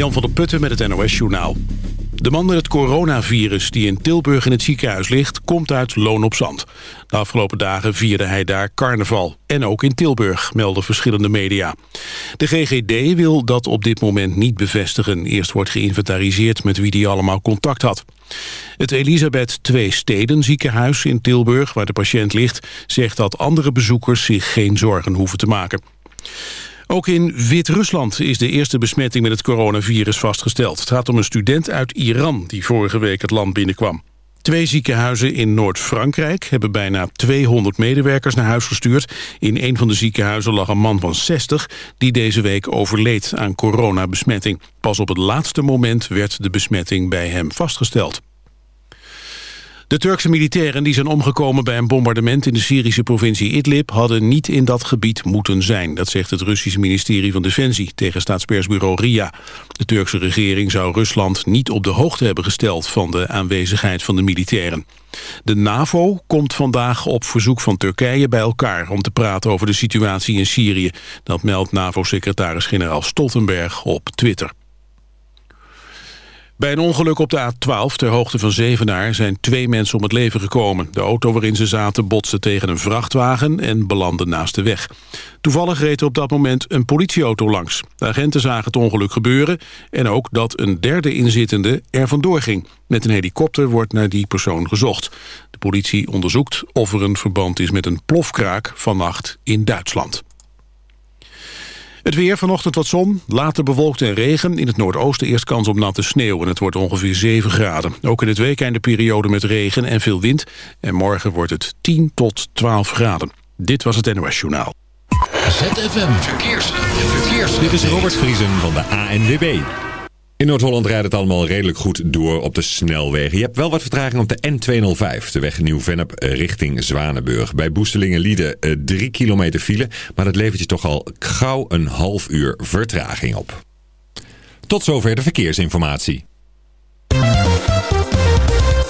Jan van der Putten met het NOS-journaal. De man met het coronavirus die in Tilburg in het ziekenhuis ligt... komt uit Loon op Zand. De afgelopen dagen vierde hij daar carnaval. En ook in Tilburg, melden verschillende media. De GGD wil dat op dit moment niet bevestigen. Eerst wordt geïnventariseerd met wie die allemaal contact had. Het Elisabeth II Steden ziekenhuis in Tilburg, waar de patiënt ligt... zegt dat andere bezoekers zich geen zorgen hoeven te maken. Ook in Wit-Rusland is de eerste besmetting met het coronavirus vastgesteld. Het gaat om een student uit Iran die vorige week het land binnenkwam. Twee ziekenhuizen in Noord-Frankrijk hebben bijna 200 medewerkers naar huis gestuurd. In een van de ziekenhuizen lag een man van 60 die deze week overleed aan coronabesmetting. Pas op het laatste moment werd de besmetting bij hem vastgesteld. De Turkse militairen die zijn omgekomen bij een bombardement in de Syrische provincie Idlib hadden niet in dat gebied moeten zijn. Dat zegt het Russische ministerie van Defensie tegen staatspersbureau RIA. De Turkse regering zou Rusland niet op de hoogte hebben gesteld van de aanwezigheid van de militairen. De NAVO komt vandaag op verzoek van Turkije bij elkaar om te praten over de situatie in Syrië. Dat meldt NAVO-secretaris-generaal Stoltenberg op Twitter. Bij een ongeluk op de A12 ter hoogte van Zevenaar zijn twee mensen om het leven gekomen. De auto waarin ze zaten botste tegen een vrachtwagen en belandde naast de weg. Toevallig reed er op dat moment een politieauto langs. De agenten zagen het ongeluk gebeuren en ook dat een derde inzittende er vandoor ging. Met een helikopter wordt naar die persoon gezocht. De politie onderzoekt of er een verband is met een plofkraak vannacht in Duitsland. Het weer, vanochtend wat zon, later bewolkt en regen. In het noordoosten eerst kans op natte sneeuw en het wordt ongeveer 7 graden. Ook in het weekend de periode met regen en veel wind. En morgen wordt het 10 tot 12 graden. Dit was het NOS Journaal. ZFM Verkeers. Verkeers. Dit is Robert Vriesen van de ANWB. In Noord-Holland rijdt het allemaal redelijk goed door op de snelwegen. Je hebt wel wat vertraging op de N205, de weg Nieuw-Vennep eh, richting Zwanenburg. Bij Boestelingen-Lieden 3 eh, kilometer file, maar dat levert je toch al gauw een half uur vertraging op. Tot zover de verkeersinformatie.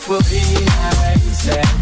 life will be nice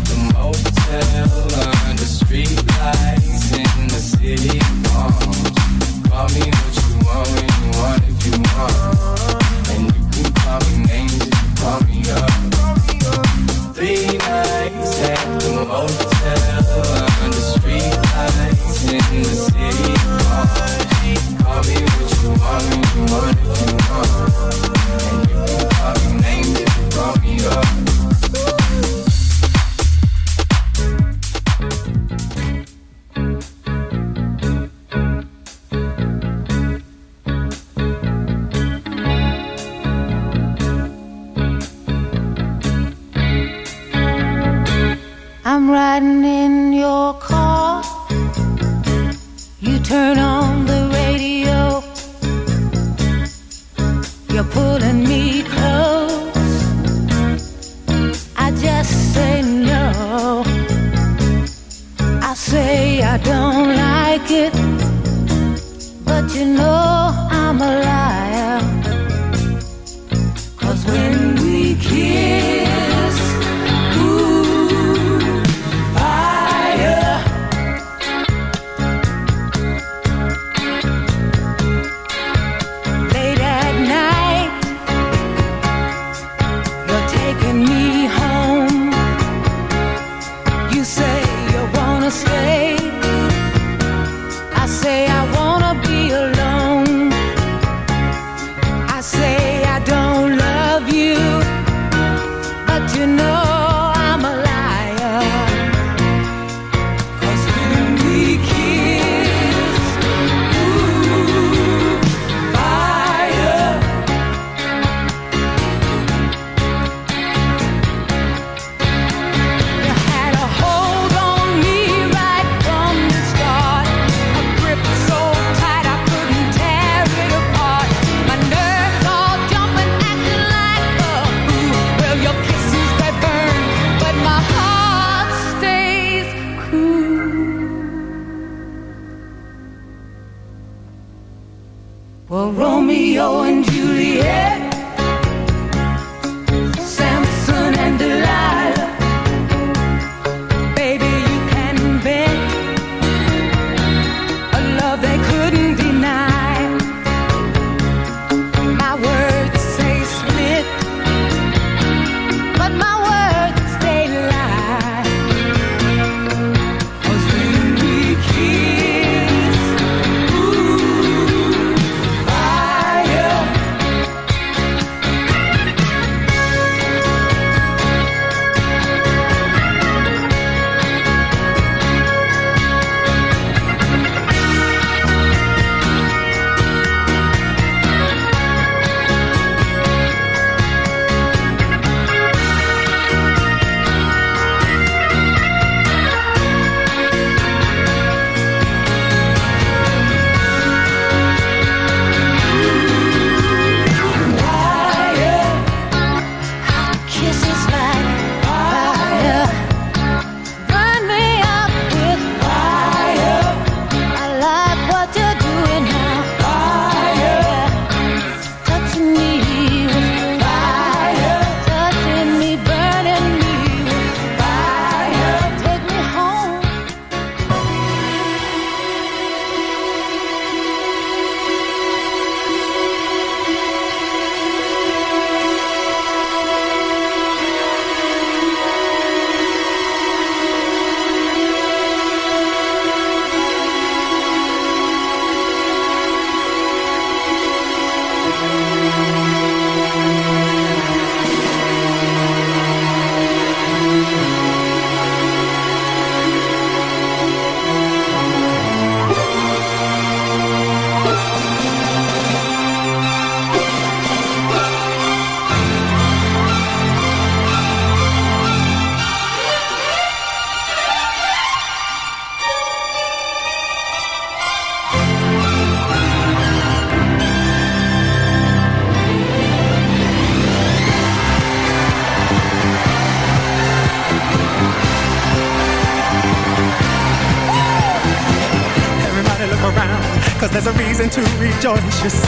don't you see?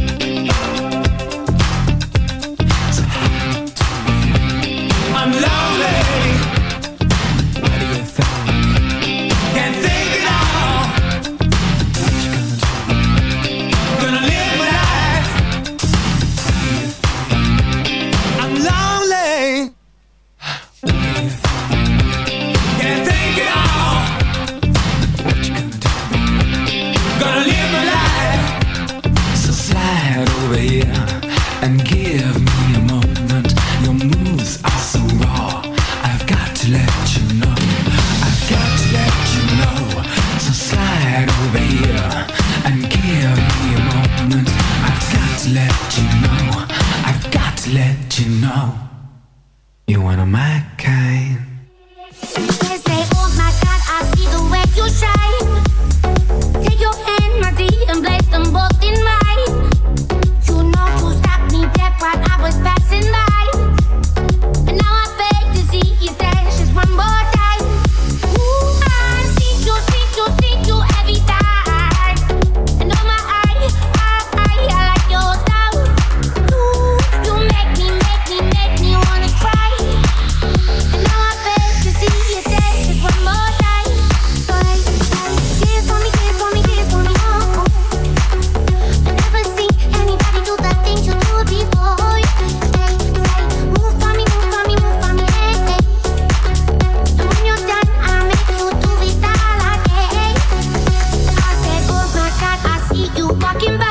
looking back.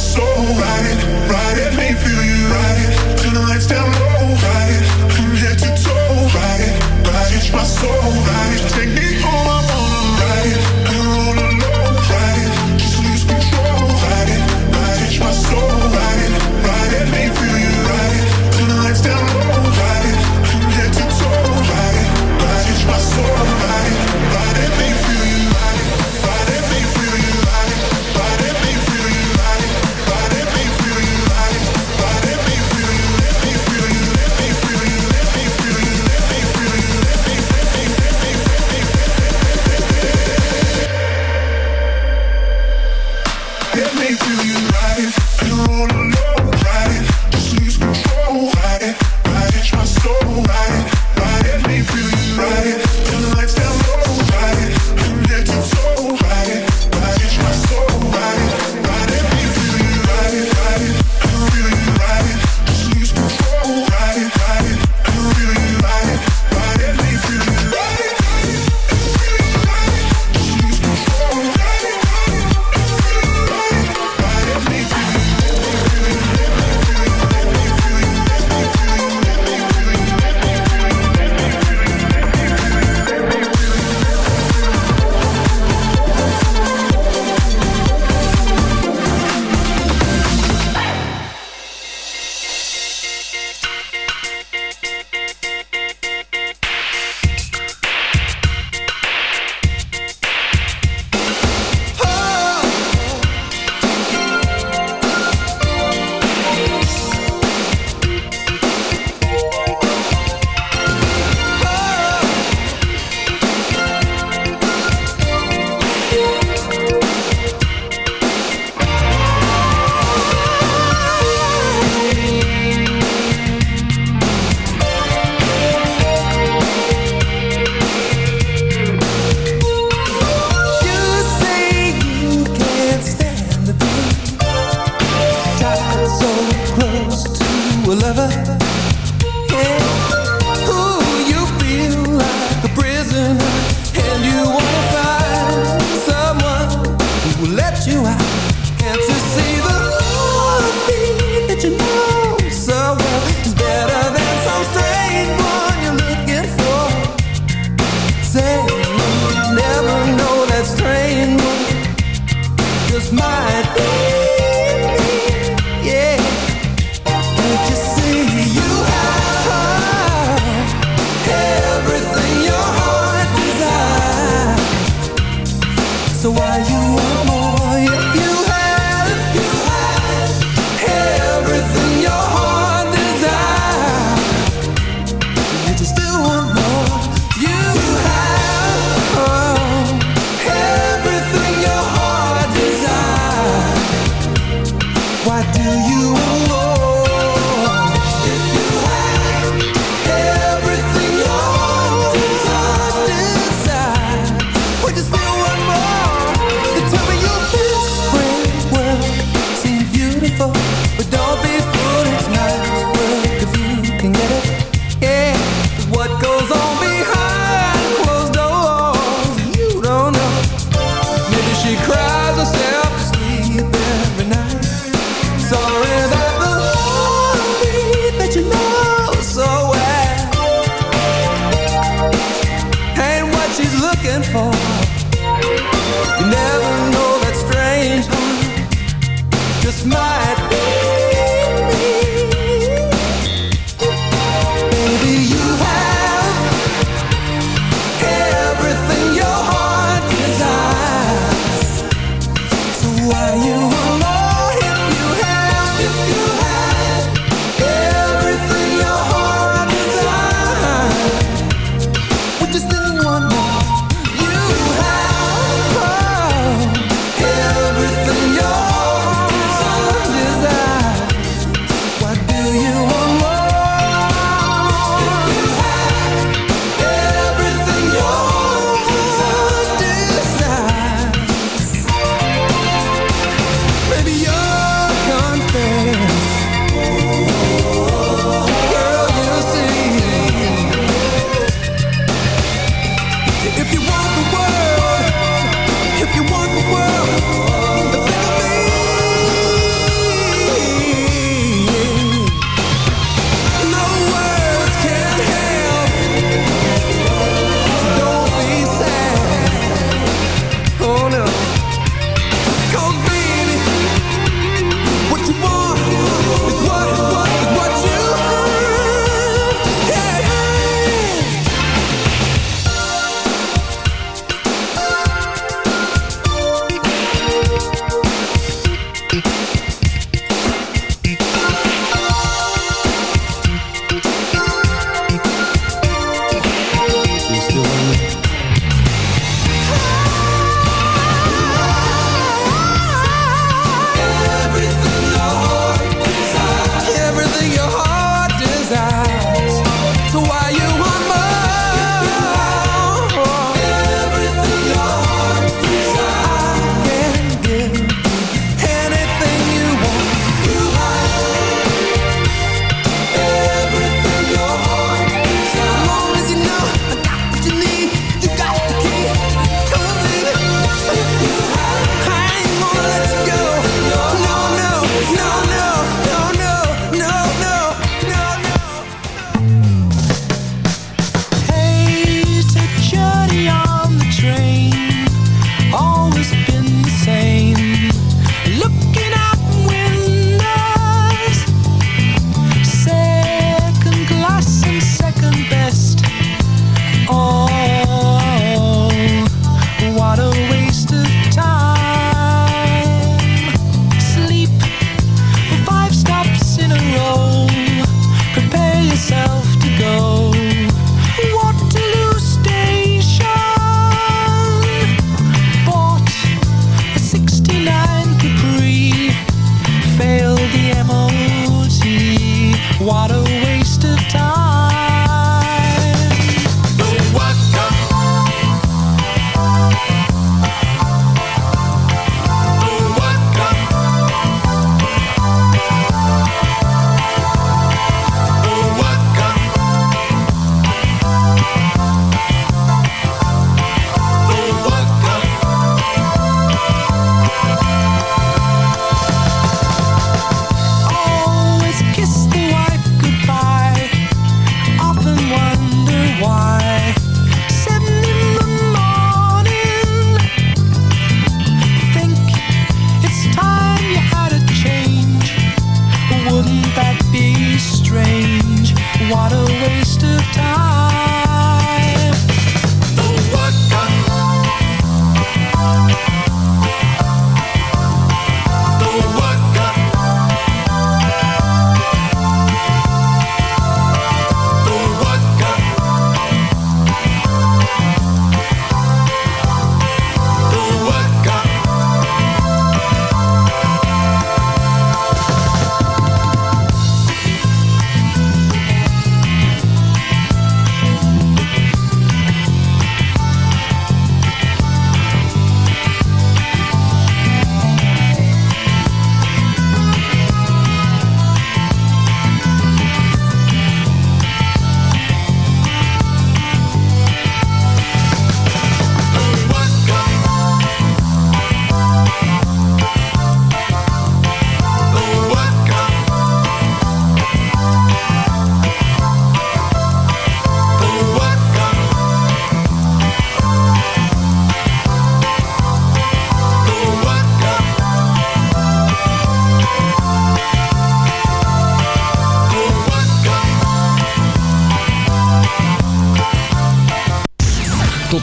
Soul,